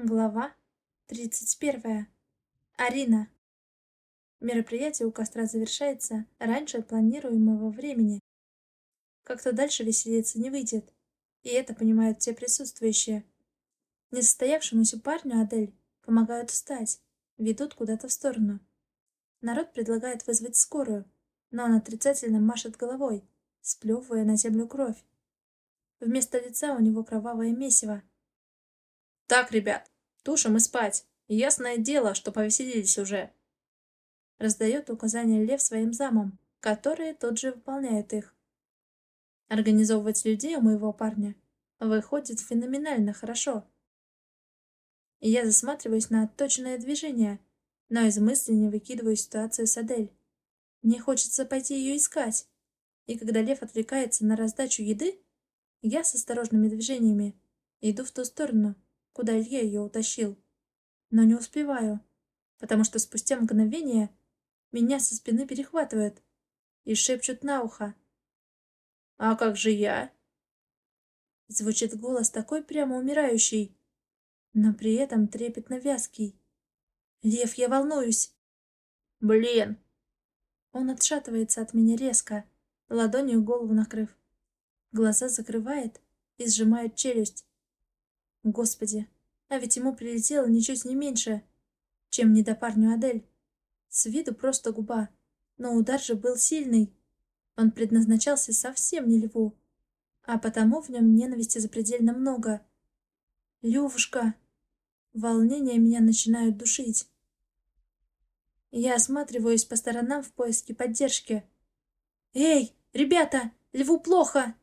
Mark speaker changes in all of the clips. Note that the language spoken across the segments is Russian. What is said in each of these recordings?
Speaker 1: Глава 31. Арина. Мероприятие у костра завершается раньше планируемого времени. Как-то дальше веселиться не выйдет, и это понимают все присутствующие. Несостоявшемуся парню Адель помогают встать, ведут куда-то в сторону. Народ предлагает вызвать скорую, но он отрицательно машет головой, сплевывая на землю кровь. Вместо лица у него кровавое месиво,
Speaker 2: «Так, ребят, тушим и спать. Ясное дело, что повеселились уже».
Speaker 1: Раздает указания Лев своим замам, которые тут же выполняют их. Организовывать людей у моего парня выходит феноменально хорошо. Я засматриваюсь на отточенное движение, но из мысли не выкидываю ситуацию с Адель. Мне хочется пойти ее искать. И когда лев отвлекается на раздачу еды, я с осторожными движениями иду в ту сторону, куда Илья ее утащил. Но не успеваю, потому что спустя мгновение меня со спины перехватывают и шепчут на ухо.
Speaker 2: «А как же я?»
Speaker 1: Звучит голос такой прямо умирающий, но при этом трепетно вязкий. «Лев, я волнуюсь!»
Speaker 2: «Блин!»
Speaker 1: Он отшатывается от меня резко, ладонью голову накрыв. Глаза закрывает и сжимает челюсть. Господи, а ведь ему прилетело ничуть не меньше, чем не до парню Адель. С виду просто губа, но удар же был сильный. Он предназначался совсем не льву, а потому в нем ненависти запредельно много. Левушка! Волнения меня начинают душить. Я осматриваюсь по сторонам в поиске поддержки. «Эй, ребята, льву плохо!»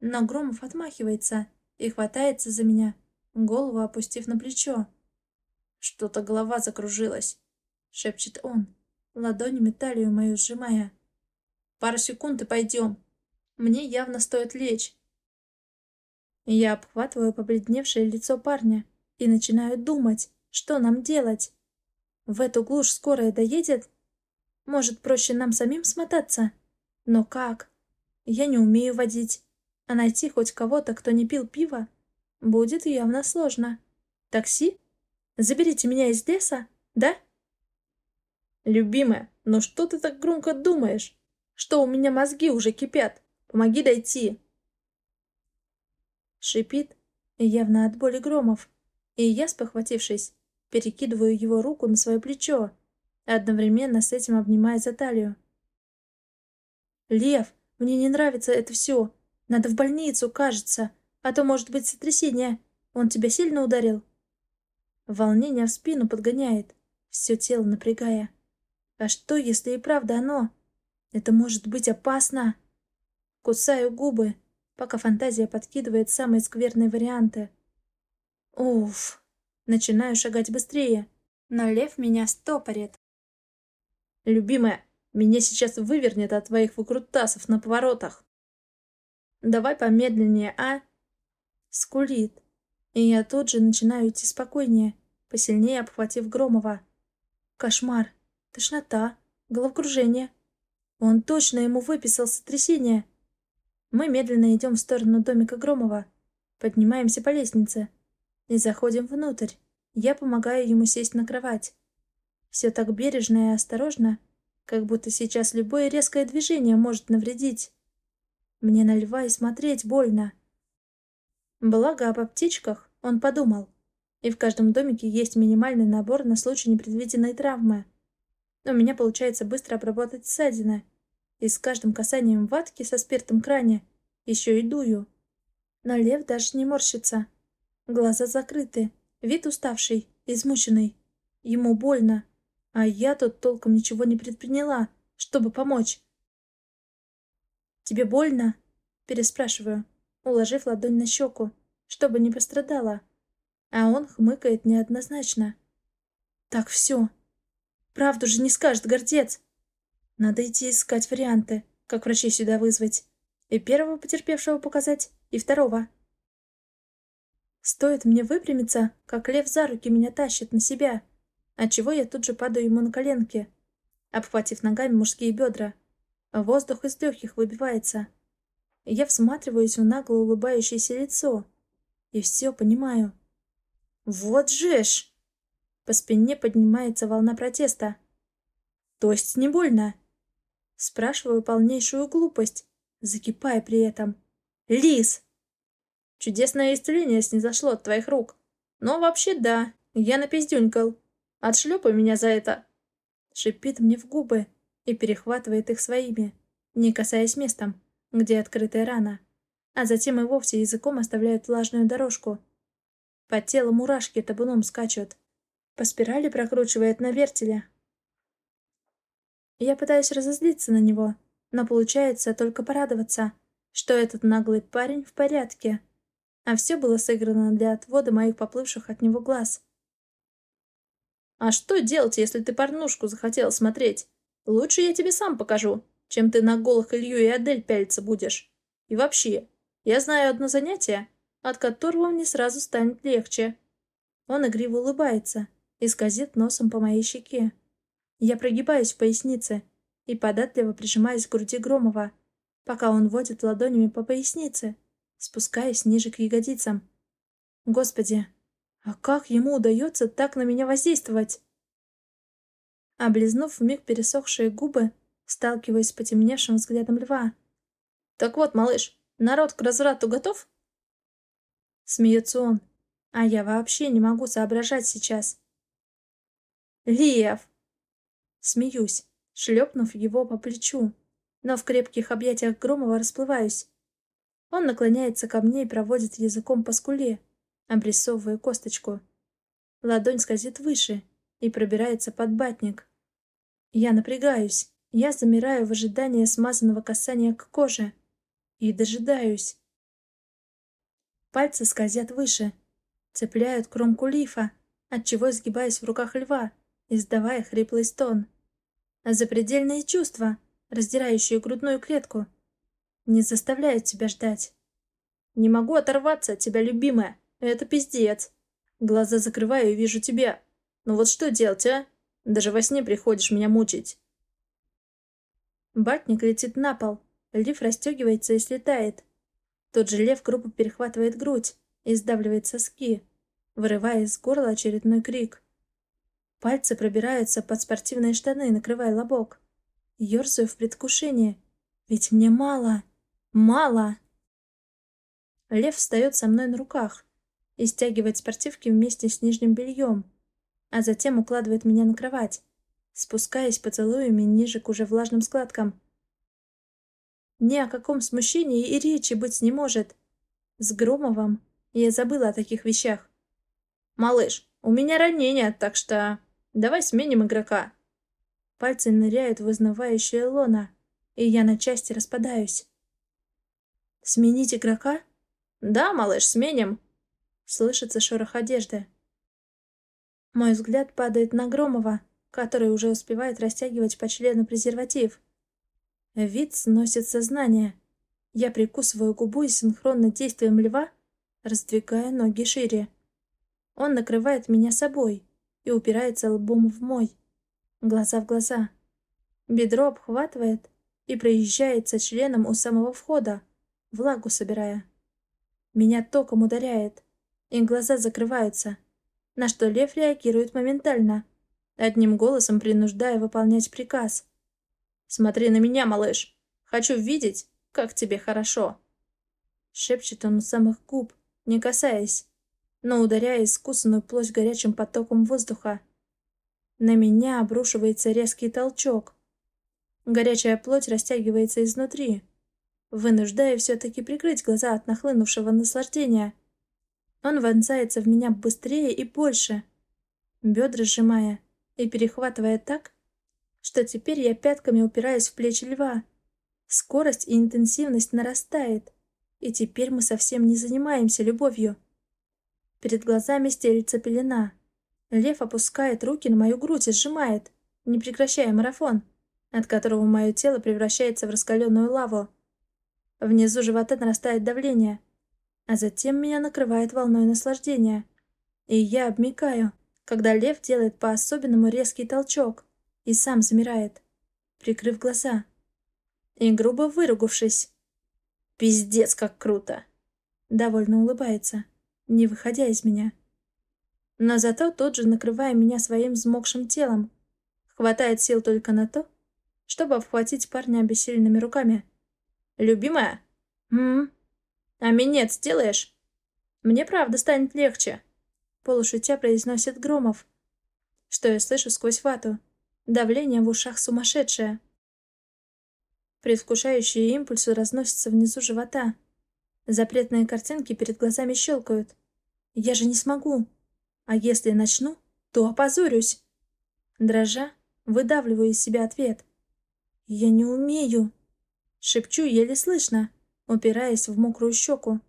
Speaker 1: Но Громов отмахивается и хватается за меня, голову опустив на плечо.
Speaker 2: «Что-то голова закружилась», — шепчет он,
Speaker 1: ладонями талию мою сжимая.
Speaker 2: «Пару секунд и пойдем. Мне явно стоит лечь».
Speaker 1: Я обхватываю побледневшее лицо парня и начинаю думать, что нам делать. В эту глушь скорая доедет? Может, проще нам самим смотаться? Но как? Я не умею водить. А найти хоть кого-то, кто не пил пиво, будет явно сложно. Такси? Заберите меня из леса, да?
Speaker 2: Любимая, ну что ты так громко думаешь? Что у меня мозги уже кипят? Помоги дойти.
Speaker 1: Шипит, явно от боли громов. И я, спохватившись, перекидываю его руку на свое плечо, одновременно с этим обнимая за талию. «Лев, мне не нравится это все. Надо в больницу, кажется, а то может быть сотрясение. Он тебя сильно ударил?» Волнение в спину подгоняет, все тело напрягая. А что, если и правда оно? Это может быть опасно. Кусаю губы, пока фантазия подкидывает самые скверные варианты. Уф. Начинаю шагать быстрее, но лев меня стопорит.
Speaker 2: «Любимая, меня сейчас вывернет от твоих выкрутасов на поворотах!»
Speaker 1: Давай помедленнее, а?» Скулит. И я тут же начинаю идти спокойнее, посильнее обхватив Громова. Кошмар. Тошнота. Головокружение. Он точно ему выписал сотрясение. Мы медленно идем в сторону домика Громова. Поднимаемся по лестнице. И заходим внутрь. Я помогаю ему сесть на кровать. Все так бережно и осторожно, как будто сейчас любое резкое движение может навредить. Мне на льва и смотреть больно. Благо об аптечках он подумал. И в каждом домике есть минимальный набор на случай непредвиденной травмы. У меня получается быстро обработать ссадины. И с каждым касанием ватки со спиртом кране еще и дую. Но лев даже не морщится. Глаза закрыты, вид уставший, измученный. Ему больно, а я тут толком ничего не предприняла, чтобы помочь. «Тебе больно?» — переспрашиваю, уложив ладонь на щеку, чтобы не пострадала. А он хмыкает неоднозначно. «Так все. Правду же не скажет гордец. Надо идти искать варианты, как врачей сюда вызвать. И первого потерпевшего показать, и второго». Стоит мне выпрямиться, как лев за руки меня тащит на себя, отчего я тут же падаю ему на коленки, обхватив ногами мужские бедра. Воздух из легких выбивается. Я всматриваюсь в нагло улыбающееся лицо. И все понимаю. Вот же ж! По спине поднимается волна протеста. То есть не больно? Спрашиваю полнейшую глупость, закипая при этом. Лис! Чудесное исцеление снизошло от твоих рук. Но вообще да, я напиздюнькал. Отшлепай меня за это. Шипит мне в губы и перехватывает их своими, не касаясь местом, где открытая рана. А затем и вовсе языком оставляет влажную дорожку. По телу мурашки табуном скачут. По спирали прокручивает на вертеле. Я пытаюсь разозлиться на него, но получается только порадоваться, что этот наглый парень в порядке. А все было сыграно для отвода моих поплывших от него глаз. «А что делать, если ты порнушку захотел смотреть? Лучше я тебе сам покажу, чем ты на голых Илью и Адель пялиться будешь. И вообще, я знаю одно занятие, от которого мне сразу станет легче». Он игриво улыбается и скользит носом по моей щеке. Я прогибаюсь в пояснице и податливо прижимаюсь к груди Громова, пока он водит ладонями по пояснице, спускаясь ниже к ягодицам. Господи, а как ему удается так на меня воздействовать? Облизнув вмиг пересохшие губы, сталкиваясь с потемневшим взглядом льва. «Так вот, малыш, народ к разврату готов?» Смеется он, а я вообще не могу соображать сейчас. «Лев!» Смеюсь, шлепнув его по плечу, но в крепких объятиях Громова расплываюсь. Он наклоняется ко мне и проводит языком по скуле, обрисовывая косточку. Ладонь скользит выше и пробирается под батник. Я напрягаюсь, я замираю в ожидании смазанного касания к коже. И дожидаюсь. Пальцы скользят выше, цепляют кромку лифа, отчего сгибаюсь в руках льва, издавая хриплый стон. Запредельные чувства, раздирающие грудную клетку, не заставляют тебя ждать. Не могу оторваться от тебя, любимая. Это пиздец. Глаза закрываю и вижу тебя. Ну вот что делать, а? Даже во сне приходишь меня мучить. Батник летит на пол. Лев расстегивается и слетает. Тот же лев грубо перехватывает грудь и сдавливает соски, вырывая из горла очередной крик. Пальцы пробираются под спортивные штаны, накрывая лобок. Ёрзаю в предвкушении. Ведь мне мало. Мало. Лев встает со мной на руках, и стягивает спортивки вместе с нижним бельем, а затем укладывает меня на кровать, спускаясь поцелуями ниже к уже влажным складкам. Ни о каком смущении и речи быть не может. С Громовым я забыла о таких вещах. «Малыш, у меня ранение, так что давай сменим игрока». Пальцы ныряют в узнавающее лона, и я на части распадаюсь. «Сменить игрока?» «Да, малыш, сменим», Слышится шорох одежды. Мой взгляд падает на Громова, который уже успевает растягивать по члену презерватив. Вид сносит сознание. Я прикусываю губу и синхронно действием льва раздвигая ноги шире. Он накрывает меня собой и упирается лбом в мой. Глаза в глаза. Бедро обхватывает и проезжается членом у самого входа, влагу собирая. Меня током ударяет и глаза закрываются, на что лев реагирует моментально, одним голосом принуждая выполнять приказ. «Смотри на меня, малыш! Хочу видеть, как тебе хорошо!» Шепчет он у самых губ, не касаясь, но ударяя искусанную плоть горячим потоком воздуха. На меня обрушивается резкий толчок. Горячая плоть растягивается изнутри, вынуждая все-таки прикрыть глаза от нахлынувшего наслаждения. Он вонзается в меня быстрее и больше, бедра сжимая и перехватывая так, что теперь я пятками упираюсь в плечи льва. Скорость и интенсивность нарастает, и теперь мы совсем не занимаемся любовью. Перед глазами стелится пелена. Лев опускает руки на мою грудь и сжимает, не прекращая марафон, от которого мое тело превращается в раскаленную лаву. Внизу живота нарастает давление, а затем меня накрывает волной наслаждения. И я обмикаю, когда лев делает по-особенному резкий толчок и сам замирает, прикрыв глаза. И грубо выругавшись. «Пиздец, как круто!» Довольно улыбается, не выходя из меня. но зато тут же накрывая меня своим взмокшим телом. Хватает сил только на то, чтобы обхватить парня обессиленными руками. «Любимая?» «М-м? А минет сделаешь?» «Мне правда станет легче», — полушутя произносит Громов. Что я слышу сквозь вату? Давление в ушах сумасшедшее. Предвкушающие импульсы разносятся внизу живота. Запретные картинки перед глазами щелкают. Я же не смогу. А если начну, то опозорюсь. Дрожа, выдавливаю из себя ответ. «Я не умею!» Шепчу еле слышно, упираясь в мокрую щеку.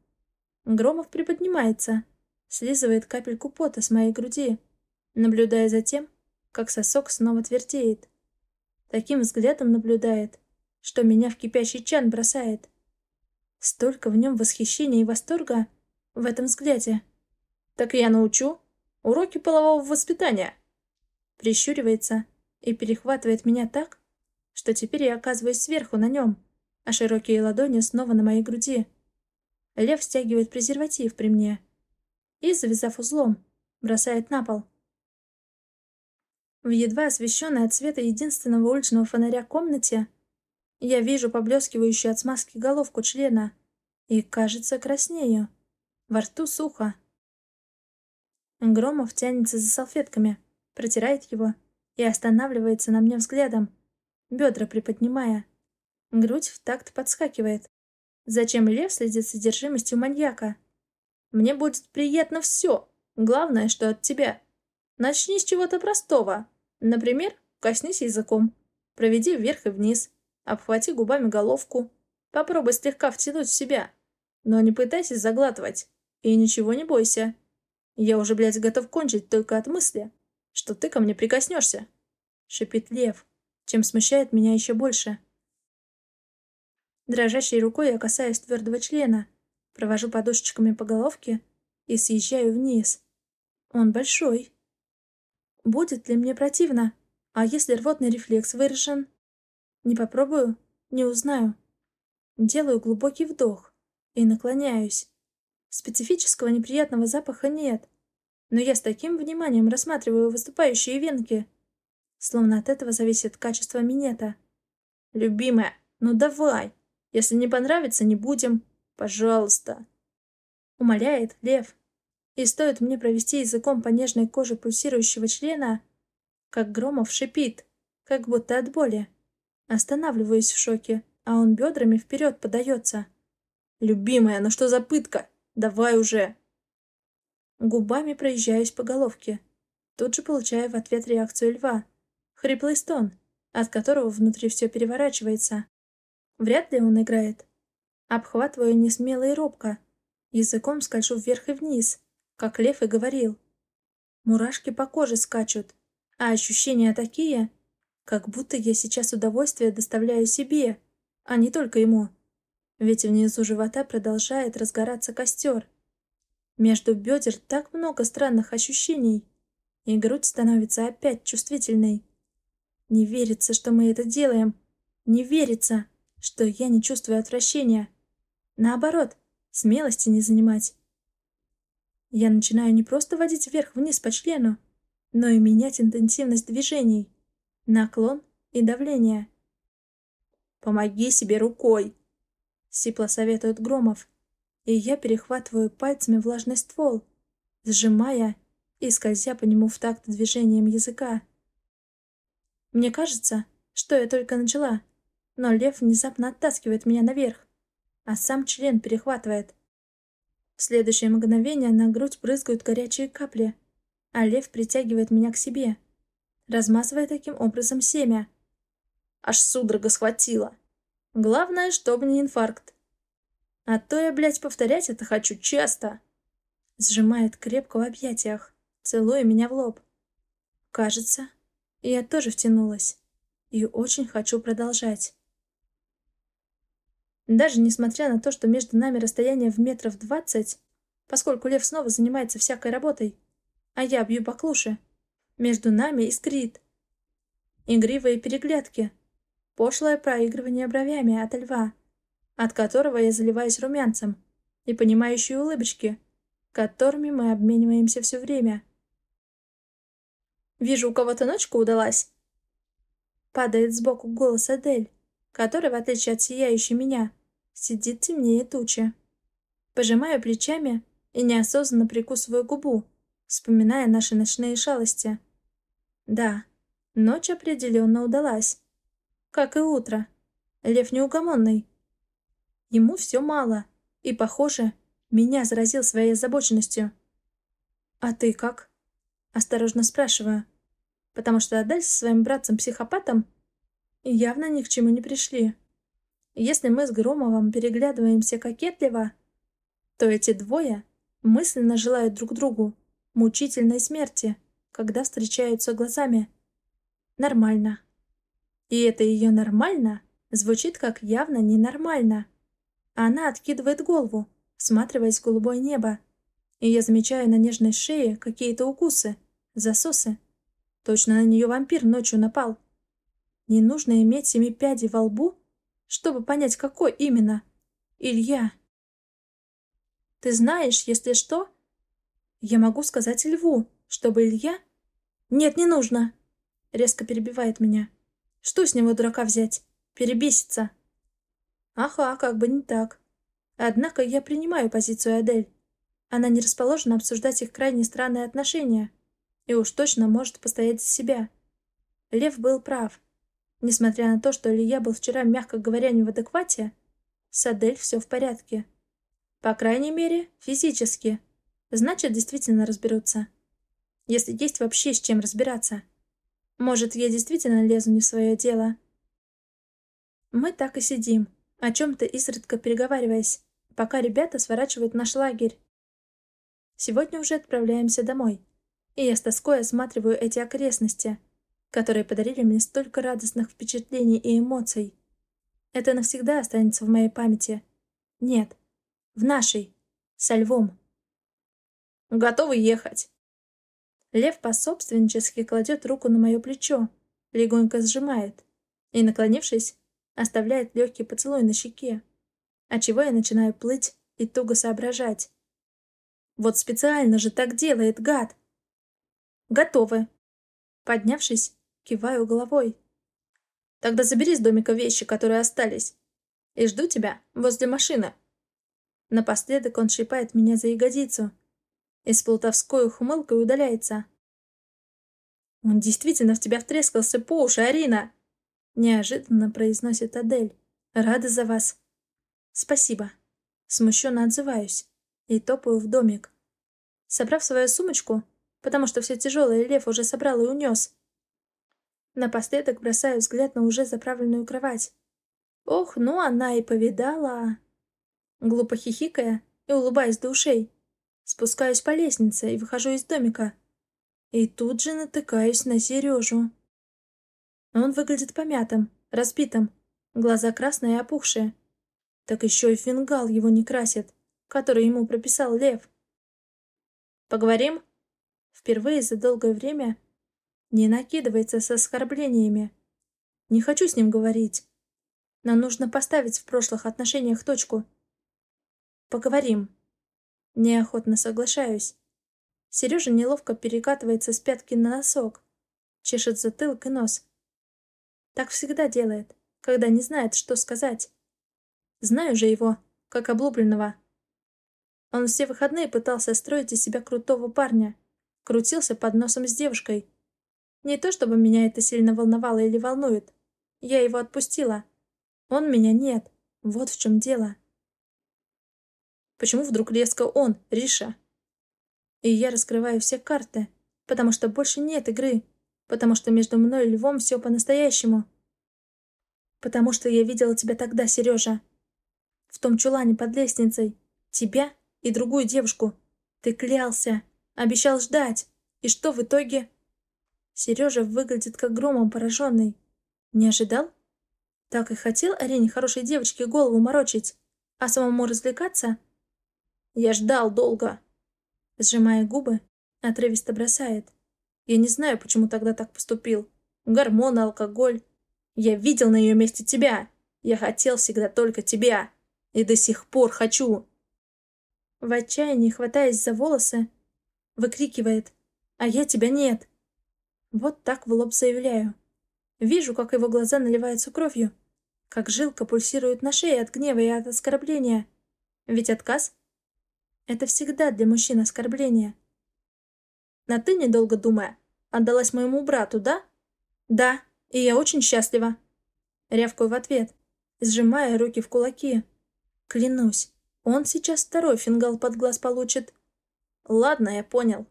Speaker 1: Громов приподнимается, слизывает капельку пота с моей груди, наблюдая за тем, как сосок снова твердеет. Таким взглядом наблюдает, что меня в кипящий чан бросает. Столько в нем восхищения и восторга в этом взгляде. «Так я научу. Уроки полового воспитания». Прищуривается и перехватывает меня так, что теперь я оказываюсь сверху на нем, а широкие ладони снова на моей груди. Лев стягивает презерватив при мне и, завязав узлом, бросает на пол. В едва освещенной от света единственного уличного фонаря комнате я вижу поблескивающую от смазки головку члена и, кажется, краснею. Во рту сухо. Громов тянется за салфетками, протирает его и останавливается на мне взглядом, бедра приподнимая. Грудь в такт подскакивает. Зачем лев следит содержимостью маньяка? Мне будет приятно все. Главное, что от тебя. Начни с чего-то простого. Например, коснись языком. Проведи вверх и вниз. Обхвати губами головку. Попробуй слегка втянуть в себя. Но не пытайся заглатывать. И ничего не бойся. Я уже, блядь, готов кончить только от мысли, что ты ко мне прикоснешься. Шипит лев чем смущает меня еще больше. Дрожащей рукой я касаюсь твердого члена, провожу подушечками по головке и съезжаю вниз. Он большой. Будет ли мне противно? А если рвотный рефлекс выражен? Не попробую, не узнаю. Делаю глубокий вдох и наклоняюсь. Специфического неприятного запаха нет, но я с таким вниманием рассматриваю выступающие венки, Словно от этого зависит качество минета. «Любимая, ну давай! Если не понравится, не будем. Пожалуйста!» Умоляет Лев. И стоит мне провести языком по нежной коже пульсирующего члена, как Громов шипит, как будто от боли. Останавливаюсь в шоке, а он бедрами вперед подается. «Любимая, ну что за пытка? Давай уже!» Губами проезжаюсь по головке. Тут же получаю в ответ реакцию льва. Хриплый стон, от которого внутри все переворачивается. Вряд ли он играет. Обхватываю несмело и робко. Языком скольжу вверх и вниз, как лев и говорил. Мурашки по коже скачут, а ощущения такие, как будто я сейчас удовольствие доставляю себе, а не только ему. Ведь внизу живота продолжает разгораться костер. Между бедер так много странных ощущений, и грудь становится опять чувствительной. Не верится, что мы это делаем. Не верится, что я не чувствую отвращения. Наоборот, смелости не занимать. Я начинаю не просто водить вверх-вниз по члену, но и менять интенсивность движений, наклон и давление. «Помоги себе рукой!» — сипло советует Громов, и я перехватываю пальцами влажный ствол, сжимая и скользя по нему в такт движением языка. Мне кажется, что я только начала, но лев внезапно оттаскивает меня наверх, а сам член перехватывает. В следующее мгновение на грудь брызгают горячие капли, а лев притягивает меня к себе, размазывая таким образом семя. Аж судорога схватила. Главное, чтобы не инфаркт. А то я, блядь, повторять это хочу часто. Сжимает крепко в объятиях, целуя меня в лоб. Кажется, я тоже втянулась. И очень хочу продолжать. Даже несмотря на то, что между нами расстояние в метров двадцать, поскольку Лев снова занимается всякой работой, а я бью баклуши, между нами искрит. Игривые переглядки, пошлое проигрывание бровями от льва, от которого я заливаюсь румянцем, и понимающие улыбочки, которыми мы обмениваемся все время. Вижу, у кого-то ночка удалась. Падает сбоку голос Адель, который, в отличие от сияющей меня, сидит темнее тучи. Пожимаю плечами и неосознанно прикусываю губу, вспоминая наши ночные шалости. Да, ночь определенно удалась. Как и утро. Лев неугомонный. Ему все мало, и, похоже, меня заразил своей озабоченностью. «А ты как?» Осторожно спрашиваю, потому что Адель со своим братцем-психопатом явно ни к чему не пришли. Если мы с Громовым переглядываемся кокетливо, то эти двое мысленно желают друг другу мучительной смерти, когда встречаются глазами. Нормально. И это ее «нормально» звучит как явно ненормально. Она откидывает голову, всматриваясь в голубое небо. И я замечаю на нежной шее какие-то укусы, засосы. Точно на нее вампир ночью напал. Не нужно иметь семи пядей во лбу, чтобы понять, какой именно. Илья. Ты знаешь, если что, я могу сказать Льву, чтобы Илья... Нет, не нужно. Резко перебивает меня. Что с него дурака взять? Перебесится. Ага, как бы не так. Однако я принимаю позицию Адель. Она не расположена обсуждать их крайне странные отношения. И уж точно может постоять за себя. Лев был прав. Несмотря на то, что Илья был вчера, мягко говоря, не в адеквате, с Адель все в порядке. По крайней мере, физически. Значит, действительно разберутся. Если есть вообще с чем разбираться. Может, я действительно лезу не в свое дело. Мы так и сидим, о чем-то изредка переговариваясь, пока ребята сворачивают наш лагерь. Сегодня уже отправляемся домой, и я с тоской осматриваю эти окрестности, которые подарили мне столько радостных впечатлений и эмоций. Это навсегда останется в моей памяти. Нет, в нашей, со львом. Готовы ехать. Лев пособственнически кладет руку на мое плечо, легонько сжимает и, наклонившись, оставляет легкий поцелуй на щеке, отчего я начинаю плыть и туго соображать. Вот специально же так делает, гад! Готовы. Поднявшись, киваю головой. Тогда забери с домика вещи, которые остались, и жду тебя возле машины. Напоследок он шипает меня за ягодицу, и с плутовской ухмылкой удаляется. «Он действительно в тебя втрескался по уши, Арина!» Неожиданно произносит Адель. «Рада за вас!» «Спасибо!» Смущенно отзываюсь и топаю в домик. Собрав свою сумочку, потому что все тяжелое Лев уже собрал и унес, напоследок бросаю взгляд на уже заправленную кровать. Ох, ну она и повидала. Глупо хихикая и улыбаясь до ушей, Спускаюсь по лестнице и выхожу из домика. И тут же натыкаюсь на Сережу. Он выглядит помятым, разбитым, глаза красные и опухшие. Так еще и фингал его не красит, который ему прописал Лев. «Поговорим?» Впервые за долгое время не накидывается с оскорблениями. Не хочу с ним говорить. Но нужно поставить в прошлых отношениях точку. Поговорим. Неохотно соглашаюсь. Сережа неловко перекатывается с пятки на носок, чешет затылок и нос. Так всегда делает, когда не знает, что сказать. Знаю же его, как облупленного. Он все выходные пытался строить из себя крутого парня, крутился под носом с девушкой. Не то чтобы меня это сильно волновало или волнует. Я его отпустила. Он меня нет. Вот в чем дело. Почему вдруг резко он, Риша? И я раскрываю все карты, потому что больше нет игры, потому что между мной и Львом все по-настоящему. Потому что я видела тебя тогда, Сережа. В том чулане под лестницей. Тебя и другую девушку. Ты клялся, обещал ждать. И что в итоге? Сережа выглядит как громом пораженный. Не ожидал? Так и хотел Арене хорошей девочке голову морочить, а самому развлекаться — я ждал долго. Сжимая губы, отрывисто бросает. Я не знаю, почему тогда так поступил. Гормоны, алкоголь. Я видел на ее месте тебя. Я хотел всегда только тебя. И до сих пор хочу. В отчаянии, хватаясь за волосы, выкрикивает. А я тебя нет. Вот так в лоб заявляю. Вижу, как его глаза наливаются кровью, как жилка пульсирует на шее от гнева и от оскорбления. Ведь отказ — это всегда для мужчин оскорбление. А ты, недолго думая, отдалась моему брату, да? Да, и я очень счастлива. Рявкаю в ответ, сжимая руки в кулаки. Клянусь, он сейчас второй фингал под глаз получит. Ладно, я понял.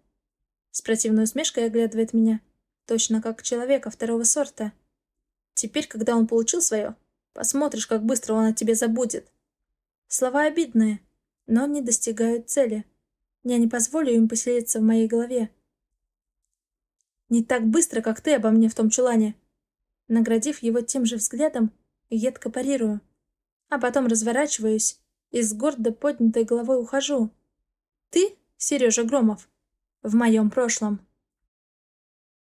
Speaker 1: С противной усмешкой оглядывает меня, точно как человека второго сорта. Теперь, когда он получил свое, посмотришь, как быстро он о тебе забудет. Слова обидные, но не достигают цели. Я не позволю им поселиться в моей голове. Не так быстро, как ты обо мне в том чулане. Наградив его тем же взглядом, едко парирую. А потом разворачиваюсь и с гордо поднятой головой ухожу. Ты, Сережа Громов, в моем прошлом.